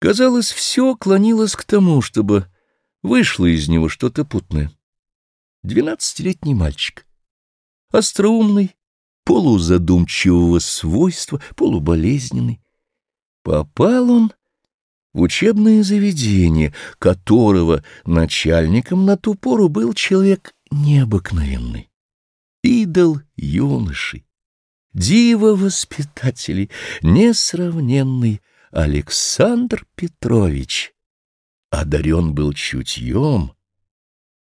Казалось, все клонилось к тому, чтобы вышло из него что-то путное. Двенадцатилетний мальчик, остроумный, полузадумчивого свойства, полуболезненный. Попал он в учебное заведение, которого начальником на ту пору был человек необыкновенный, идол юноши, диво воспитателей, несравненный Александр Петрович. Одарен был чутьем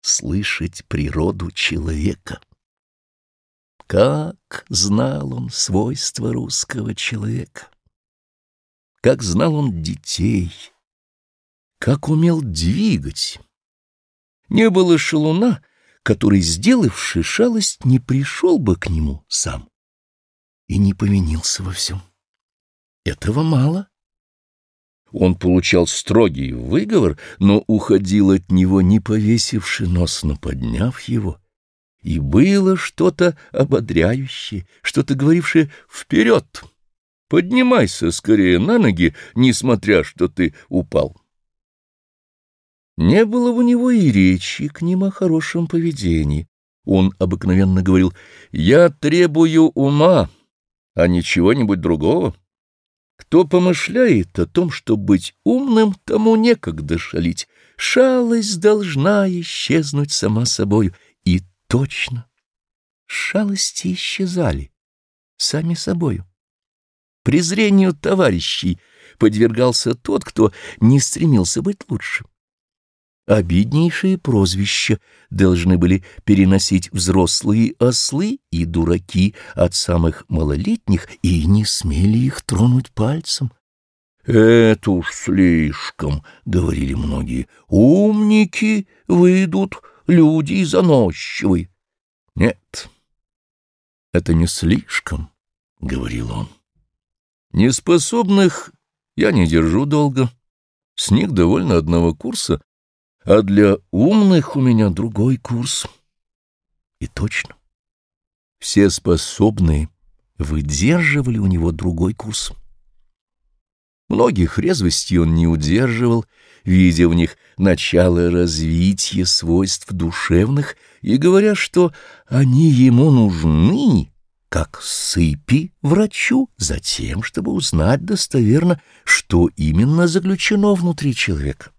слышать природу человека. Как знал он свойства русского человека! Как знал он детей! Как умел двигать! Не было шалуна, который, сделавший шалость, не пришел бы к нему сам и не повинился во всем. Этого мало. Он получал строгий выговор, но уходил от него, не повесивши нос, но подняв его — и было что-то ободряющее, что-то говорившее «вперед! Поднимайся скорее на ноги, несмотря, что ты упал». Не было у него и речи к ним о хорошем поведении. Он обыкновенно говорил «Я требую ума, а не чего-нибудь другого». Кто помышляет о том, что быть умным, тому некогда шалить. Шалость должна исчезнуть сама собою, и Точно. Шалости исчезали сами собою. Презрению товарищей подвергался тот, кто не стремился быть лучше. Обиднейшие прозвища должны были переносить взрослые ослы и дураки от самых малолетних и не смели их тронуть пальцем. «Это уж слишком», — говорили многие, — «умники выйдут люди заносчивы. Нет, это не слишком, — говорил он. Неспособных я не держу долго, с них довольно одного курса, а для умных у меня другой курс. И точно, все способные выдерживали у него другой курс. Многих резвостей он не удерживал, видя в них начало развития свойств душевных и говоря, что они ему нужны, как сыпи врачу, за тем, чтобы узнать достоверно, что именно заключено внутри человека.